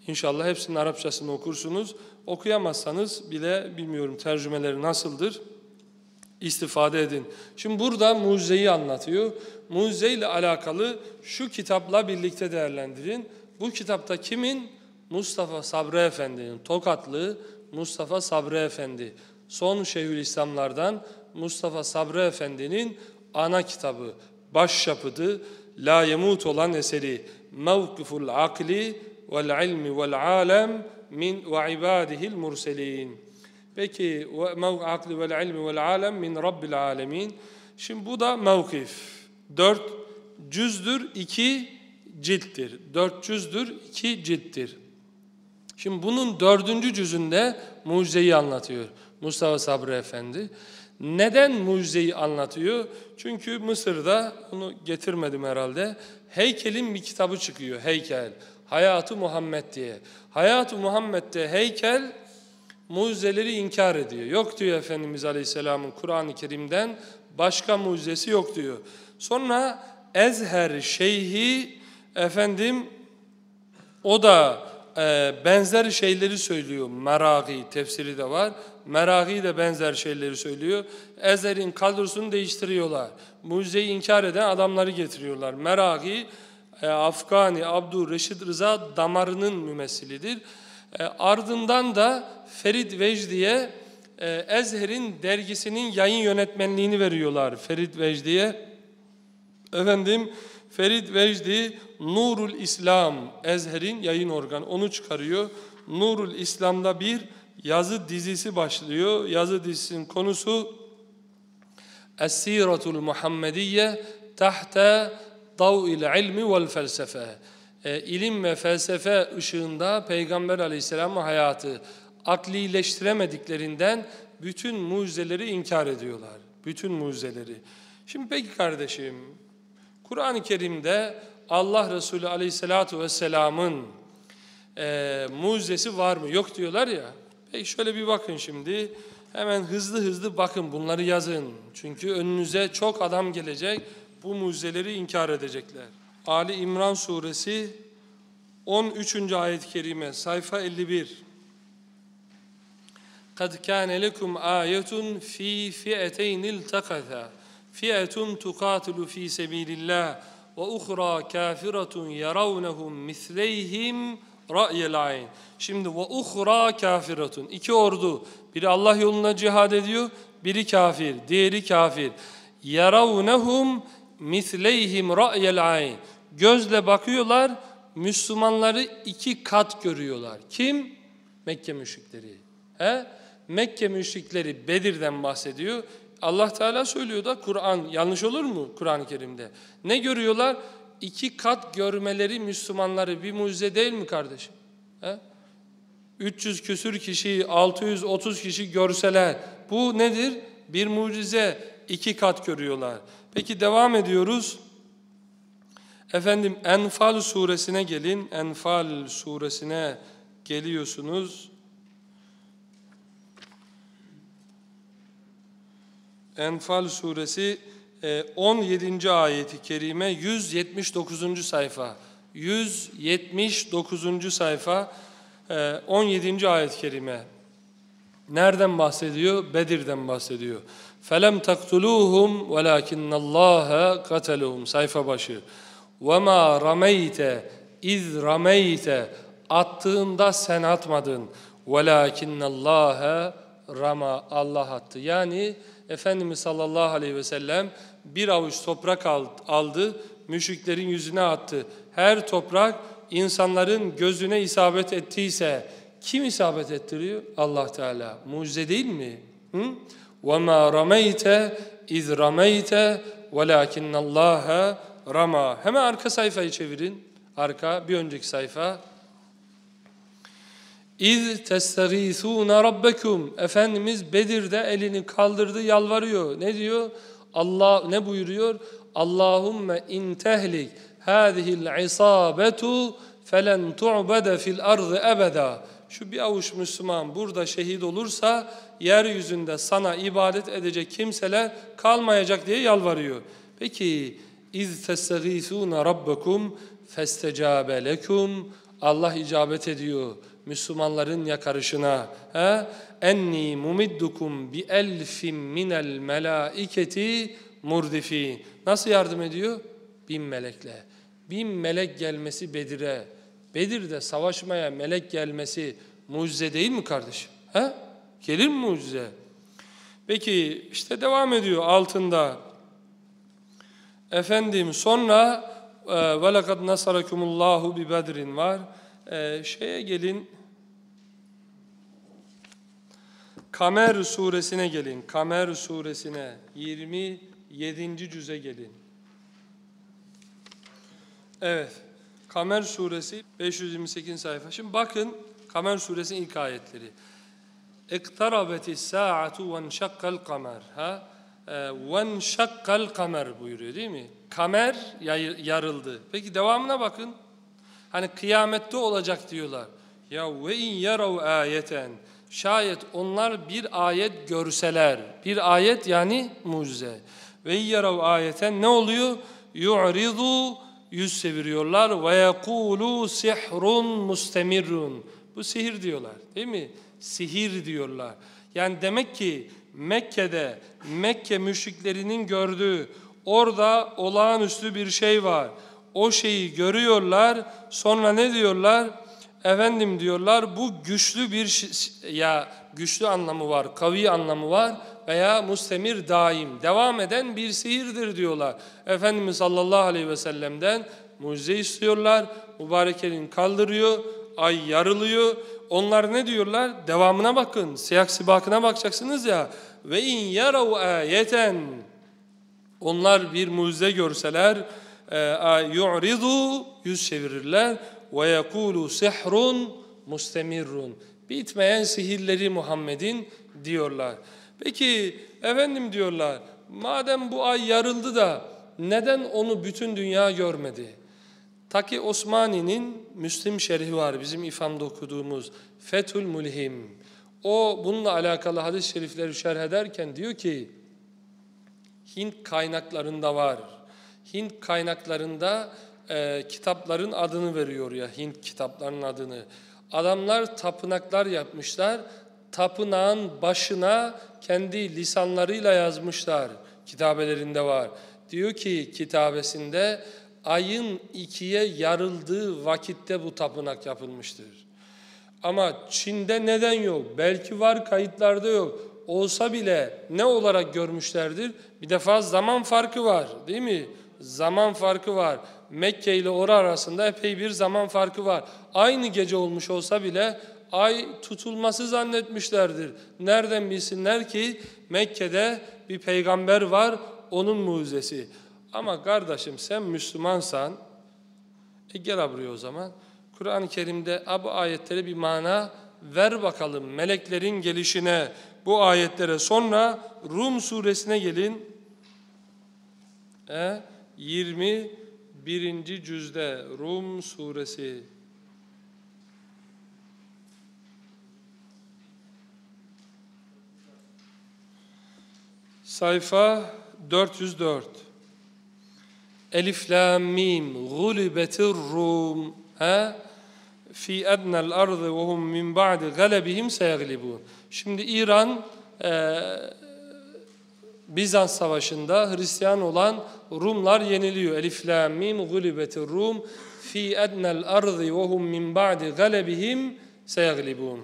inşallah hepsinin Arapçasını okursunuz. Okuyamazsanız bile bilmiyorum tercümeleri nasıldır istifade edin. Şimdi burada mucizeyi anlatıyor. Mucize ile alakalı şu kitapla birlikte değerlendirin. Bu kitapta kimin? Mustafa Sabri Efendi'nin, Tokatlı Mustafa Sabri Efendi. Son Şeyhülislamlardan Mustafa Sabri Efendi'nin ana kitabı, başyapıtı, la yemut olan eseri. Mevkiful akli vel ilmi vel alem min ve ibadihil murselin. Peki aklı vel ilmi vel alem min rabbil alemin. Şimdi bu da mevkif. Dört cüzdür, iki cilttir. Dört cüzdür, iki cilttir. Şimdi bunun dördüncü cüzünde mucizeyi anlatıyor Mustafa Sabri Efendi. Neden mucizeyi anlatıyor? Çünkü Mısır'da, onu getirmedim herhalde, heykelin bir kitabı çıkıyor, heykel. Hayatı Muhammed diye. Hayatı Muhammed'de heykel mucizeleri inkar ediyor. Yok diyor Efendimiz Aleyhisselam'ın Kur'an-ı Kerim'den başka mucizesi yok diyor. Sonra Ezher Şeyhi efendim o da e, benzer şeyleri söylüyor. Meragi tefsiri de var. Meragi de benzer şeyleri söylüyor. Ezher'in kadrosunu değiştiriyorlar. Mucizeyi inkar eden adamları getiriyorlar. Meragi e, Afgani Abdur Reşid Rıza damarının mümessilidir. E, ardından da Ferit Vecdi'ye e, Ezher'in dergisinin yayın yönetmenliğini veriyorlar Ferit Vecdi'ye. Efendim Ferit Vecdi Nurul İslam Ezher'in yayın organı onu çıkarıyor. Nurul İslam'da bir yazı dizisi başlıyor. Yazı dizisinin konusu Es-Siratul Muhammediye tahta dav'il ilmi vel felsefe. E, ilim ve felsefe ışığında Peygamber Aleyhisselam'ın hayatı aklileştiremediklerinden bütün mucizeleri inkar ediyorlar. Bütün mucizeleri. Şimdi peki kardeşim, Kur'an-ı Kerim'de Allah Resulü Aleyhisselatü Vesselam'ın e, mucizesi var mı? Yok diyorlar ya. Peki şöyle bir bakın şimdi. Hemen hızlı hızlı bakın bunları yazın. Çünkü önünüze çok adam gelecek. Bu mucizeleri inkar edecekler. Ali İmran suresi 13. ayet-i kerime sayfa 51. قَدْ كَانَ لَكُمْ آيَةٌ ف۪ي فِئَتَيْنِ الْتَقَثَا فِئَةٌ تُقَاتِلُ ف۪ي سَب۪يلِ اللّٰهِ وَاُخْرَى كَافِرَةٌ يَرَوْنَهُمْ مِثْلَيْهِمْ رَأْيَ الْعَيْنِ Şimdi ve uhra kafiratun. İki ordu. Biri Allah yolunda cihad ediyor, biri kafir, diğeri kafir. Yaravnehum misleyhim ra'yel ayn. Gözle bakıyorlar, Müslümanları iki kat görüyorlar. Kim? Mekke müşrikleri. He? Mekke müşrikleri Bedir'den bahsediyor. Allah Teala söylüyor da Kur'an yanlış olur mu Kur'an-ı Kerim'de? Ne görüyorlar? İki kat görmeleri Müslümanları bir mucize değil mi kardeşim? He? 300 küsür kişi, 630 kişi görseler bu nedir? Bir mucize iki kat görüyorlar. Peki devam ediyoruz. Efendim Enfal suresine gelin. Enfal suresine geliyorsunuz. Enfal suresi e, 17. ayeti kerime 179. sayfa. 179. sayfa e, 17. ayet kerime. Nereden bahsediyor? Bedir'den bahsediyor. Felem taktuluhum velakinne Allaha kataluhum sayfa başı. Ve ma rameyte iz rameyte attığında sen atmadın. Velakinne Allaha rama Allah attı. Yani Efendimiz sallallahu aleyhi ve sellem bir avuç toprak aldı, müşriklerin yüzüne attı. Her toprak insanların gözüne isabet ettiyse kim isabet ettiriyor? Allah Teala. Mucize değil mi? Hı? وَمَا رَمَيْتَ اِذْ رَمَيْتَ وَلَاكِنَّ اللّٰهَ rama. Hemen arka sayfayı çevirin. Arka, bir önceki sayfa. İz testagîsûne rabbekum. Efendimiz Bedir'de elini kaldırdı, yalvarıyor. Ne diyor? Allah ne buyuruyor? Allahumme in tehlik hâzihil isâbetu felen tu'bede fil ardı ebeda. Şu bir avuç Müslüman burada şehit olursa yeryüzünde sana ibadet edecek kimseler kalmayacak diye yalvarıyor. Peki iz testagîsûne rabbekum festecabe lekum Allah icabet ediyor. Müslümanların yakarışına. He? Enni mumiddukum bi elfin minel melaiketi murdifi. Nasıl yardım ediyor? Bin melekle. Bin melek gelmesi Bedir'e. Bedir'de savaşmaya melek gelmesi mucize değil mi kardeşim? He? Gelir mi mucize? Peki işte devam ediyor altında. Efendim sonra وَلَقَدْ نَصَرَكُمُ اللّٰهُ بِبَدْرٍ var. Ee, şeye gelin. Kamer suresine gelin. Kamer suresine 27. cüze gelin. Evet. Kamer suresi 528 sayfa. Şimdi bakın Kamer suresinin ilk ayetleri. اِقْتَرَبَتِ السَّاعَةُ وَنْشَقَّ الْقَمَرِ ha? وَنْشَقَّ الْقَمَرِ buyuruyor değil mi? Kamer yarıldı. Peki devamına bakın. Hani kıyamette olacak diyorlar. Ya ve in yarav ayeten Şayet onlar bir ayet görseler, bir ayet yani mucize. Ve yarav ayeten ne oluyor? Yu'ridu yüz çeviriyorlar ve yekulu sihrun mustemirrun. Bu sihir diyorlar değil mi? Sihir diyorlar. Yani demek ki Mekke'de Mekke müşriklerinin gördüğü orada olağanüstü bir şey var. O şeyi görüyorlar. Sonra ne diyorlar? Efendim diyorlar bu güçlü bir ya güçlü anlamı var, kavi anlamı var veya mustemir daim, devam eden bir sihirdir diyorlar. Efendimiz sallallahu aleyhi ve sellem'den mucize istiyorlar. Mübarek elin kaldırıyor, ay yarılıyor. Onlar ne diyorlar? Devamına bakın. Siyak sibakına bakacaksınız ya. Ve in yarav ayeten onlar bir mucize görseler yu'ridu yüz çevirirler ve yekulu sihrun mustemirrun. Bitmeyen sihirleri Muhammed'in diyorlar. Peki efendim diyorlar madem bu ay yarıldı da neden onu bütün dünya görmedi? Taki Osmani'nin Müslim şerhi var bizim ifamda okuduğumuz Fethül Mulhim. O bununla alakalı hadis-i şerifleri şerh ederken diyor ki Hint kaynaklarında var. Hint kaynaklarında e, kitapların adını veriyor ya Hint kitaplarının adını. Adamlar tapınaklar yapmışlar. Tapınağın başına kendi lisanlarıyla yazmışlar. Kitabelerinde var. Diyor ki kitabesinde ayın ikiye yarıldığı vakitte bu tapınak yapılmıştır. Ama Çin'de neden yok? Belki var kayıtlarda yok. Olsa bile ne olarak görmüşlerdir? Bir defa zaman farkı var değil mi? Zaman farkı var. Mekke ile Ora arasında epey bir zaman farkı var. Aynı gece olmuş olsa bile ay tutulması zannetmişlerdir. Nereden bilsinler ki Mekke'de bir peygamber var, onun mucizesi. Ama kardeşim sen Müslümansan, e gel buraya o zaman. Kur'an-ı Kerim'de bu ayetlere bir mana ver bakalım. Meleklerin gelişine, bu ayetlere. Sonra Rum suresine gelin. E, 21. cüzde Rum suresi. Sayfa 404. Elif lam mim gulibetir Rum ha fi adna'l ardı ve hum min ba'di galebihim seyaglibun. Şimdi İran e, Bizans savaşında Hristiyan olan Rumlar yeniliyor. Elif lam mim gulibetir Rum fi adna'l ardı ve hum min ba'di galebihim seyaglibun.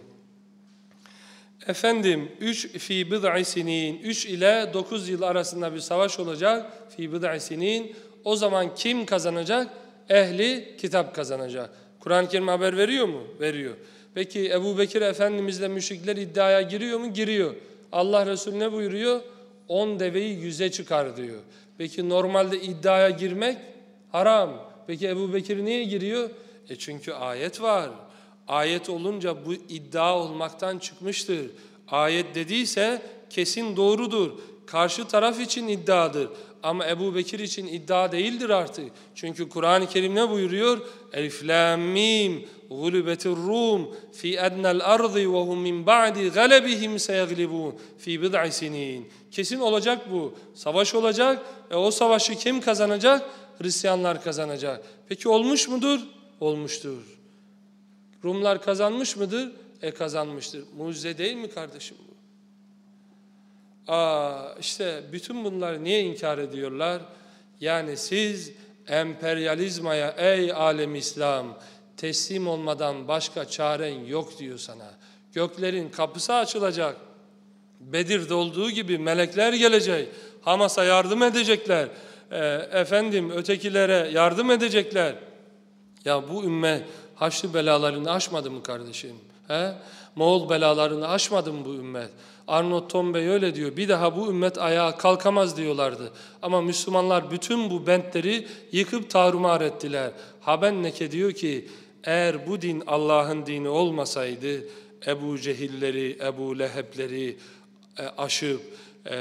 Efendim 3 fi bid'i sinin 3 ile 9 yıl arasında bir savaş olacak. Fi bid'i sinin o zaman kim kazanacak? Ehli kitap kazanacak. Kur'an-ı Kerim haber veriyor mu? Veriyor. Peki Ebu Bekir Efendimizle müşrikler iddiaya giriyor mu? Giriyor. Allah Resulü ne buyuruyor? 10 deveyi yüze çıkar diyor. Peki normalde iddiaya girmek haram. Peki Ebu Bekir niye giriyor? E çünkü ayet var. Ayet olunca bu iddia olmaktan çıkmıştır. Ayet dediyse kesin doğrudur. Karşı taraf için iddiadır. Ama Ebu Bekir için iddia değildir artık. Çünkü Kur'an-ı Kerim ne buyuruyor? Elif lam mim gulubetir Rum fi adna'l ardı ve hum min ba'di galebihim seyaglibun fi bid'i sinin. Kesin olacak bu. Savaş olacak. E o savaşı kim kazanacak? Hristiyanlar kazanacak. Peki olmuş mudur? Olmuştur. Rumlar kazanmış mıdır? E kazanmıştır. Mucize değil mi kardeşim? Aa, işte bütün bunları niye inkar ediyorlar? Yani siz emperyalizmaya ey alem İslam teslim olmadan başka çaren yok diyor sana. Göklerin kapısı açılacak. Bedir'de olduğu gibi melekler gelecek. Hamas'a yardım edecekler. E, efendim ötekilere yardım edecekler. Ya bu ümmet Haçlı belalarını aşmadı mı kardeşim? He? Moğol belalarını aşmadı mı bu ümmet? Arnold Tombey öyle diyor. Bir daha bu ümmet ayağa kalkamaz diyorlardı. Ama Müslümanlar bütün bu bentleri yıkıp tarumar ettiler. Habenneke diyor ki eğer bu din Allah'ın dini olmasaydı Ebu Cehilleri, Ebu Lehebleri e, aşıp e,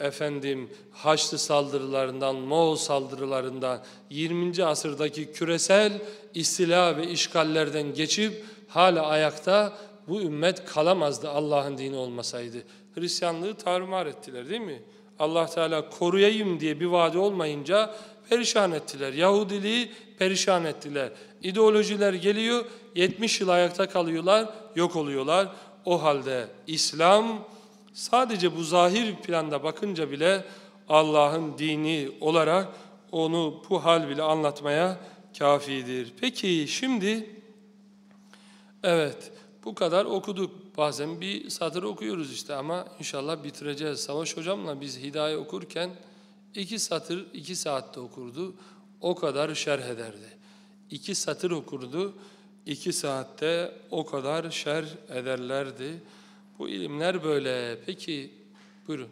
efendim Haçlı saldırılarından, Moğol saldırılarından 20. asırdaki küresel istila ve işgallerden geçip hala ayakta bu ümmet kalamazdı Allah'ın dini olmasaydı. Hristiyanlığı tarumar ettiler değil mi? Allah Teala koruyayım diye bir vaadi olmayınca perişan ettiler. Yahudiliği perişan ettiler. İdeolojiler geliyor, 70 yıl ayakta kalıyorlar, yok oluyorlar. O halde İslam sadece bu zahir planda bakınca bile Allah'ın dini olarak onu bu hal bile anlatmaya kafidir. Peki şimdi evet bu kadar okuduk. Bazen bir satır okuyoruz işte ama inşallah bitireceğiz. Savaş hocamla biz Hidaye okurken iki satır iki saatte okurdu. O kadar şerh ederdi. İki satır okurdu. iki saatte o kadar şerh ederlerdi. Bu ilimler böyle. Peki buyurun.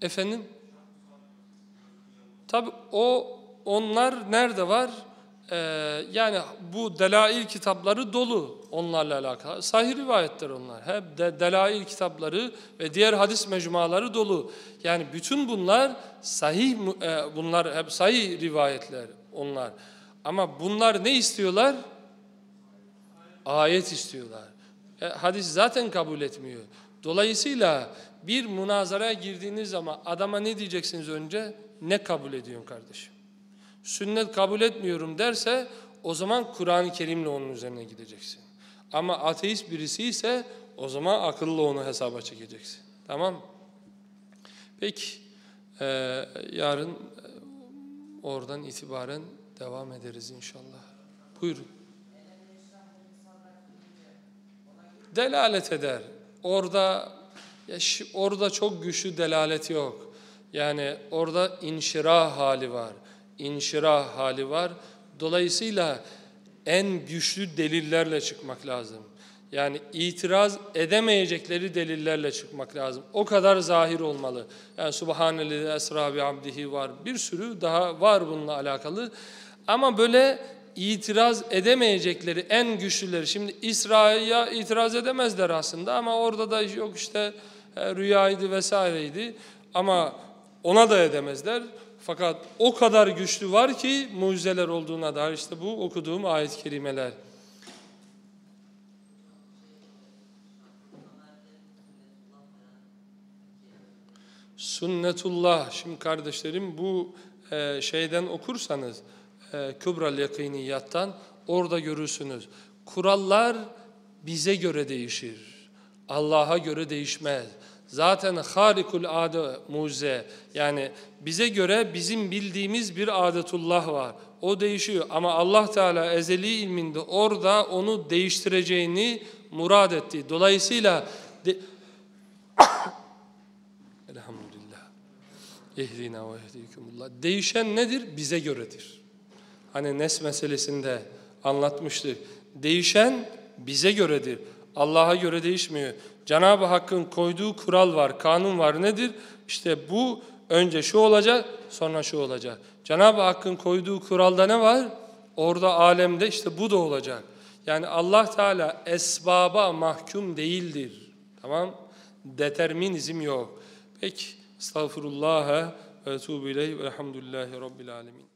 Efendim? Tabi o onlar nerede var? Ee, yani bu delail kitapları dolu onlarla alakalı. Sahih rivayetler onlar. Hep de delail kitapları ve diğer hadis mecmuaları dolu. Yani bütün bunlar sahih e, bunlar hep sahih rivayetler onlar. Ama bunlar ne istiyorlar? Ayet istiyorlar. E, hadis zaten kabul etmiyor. Dolayısıyla bir münazaraya girdiğiniz zaman adama ne diyeceksiniz önce? Ne kabul ediyorsun kardeşim? Sünnet kabul etmiyorum derse o zaman Kur'an-ı Kerim'le onun üzerine gideceksin. Ama ateist birisi ise o zaman akıllı onu hesaba çekeceksin. Tamam Peki e, yarın e, oradan itibaren devam ederiz inşallah. Buyurun. Delalet eder. Orada ya orada çok güçlü delalet yok. Yani orada inşirah hali var. İnşirah hali var. Dolayısıyla en güçlü delillerle çıkmak lazım. Yani itiraz edemeyecekleri delillerle çıkmak lazım. O kadar zahir olmalı. Yani Subhanallah esra bi abdihi var. Bir sürü daha var bununla alakalı. Ama böyle itiraz edemeyecekleri en güçlüleri. Şimdi İsra'ya itiraz edemezler aslında ama orada da yok işte e, rüyaydı vesaireydi. Ama ona da edemezler. Fakat o kadar güçlü var ki mucizeler olduğuna dair işte bu okuduğum ayet-i kerimeler. Sünnetullah. Şimdi kardeşlerim bu e, şeyden okursanız e, Kübral Yakiniyattan orada görürsünüz. Kurallar bize göre değişir. Allah'a göre değişmez. Zaten harikul adı mucize. Yani bize göre bizim bildiğimiz bir adetullah var. O değişiyor ama Allah Teala ezeli ilminde orada onu değiştireceğini murad etti. Dolayısıyla de Elhamdülillah. Ehdina ve ehdikumullah. Değişen nedir? Bize göredir. Hani nes meselesinde anlatmıştık. Değişen bize göredir. Allah'a göre değişmiyor. Cenab-ı Hakk'ın koyduğu kural var, kanun var. Nedir? İşte bu önce şu olacak, sonra şu olacak. Cenab-ı Hakk'ın koyduğu kuralda ne var? Orada alemde işte bu da olacak. Yani Allah Teala esbaba mahkum değildir. Tamam? Determinizm yok. Peki. Estağfurullah ve etûbü ileyh ve elhamdülillahi rabbil alemin.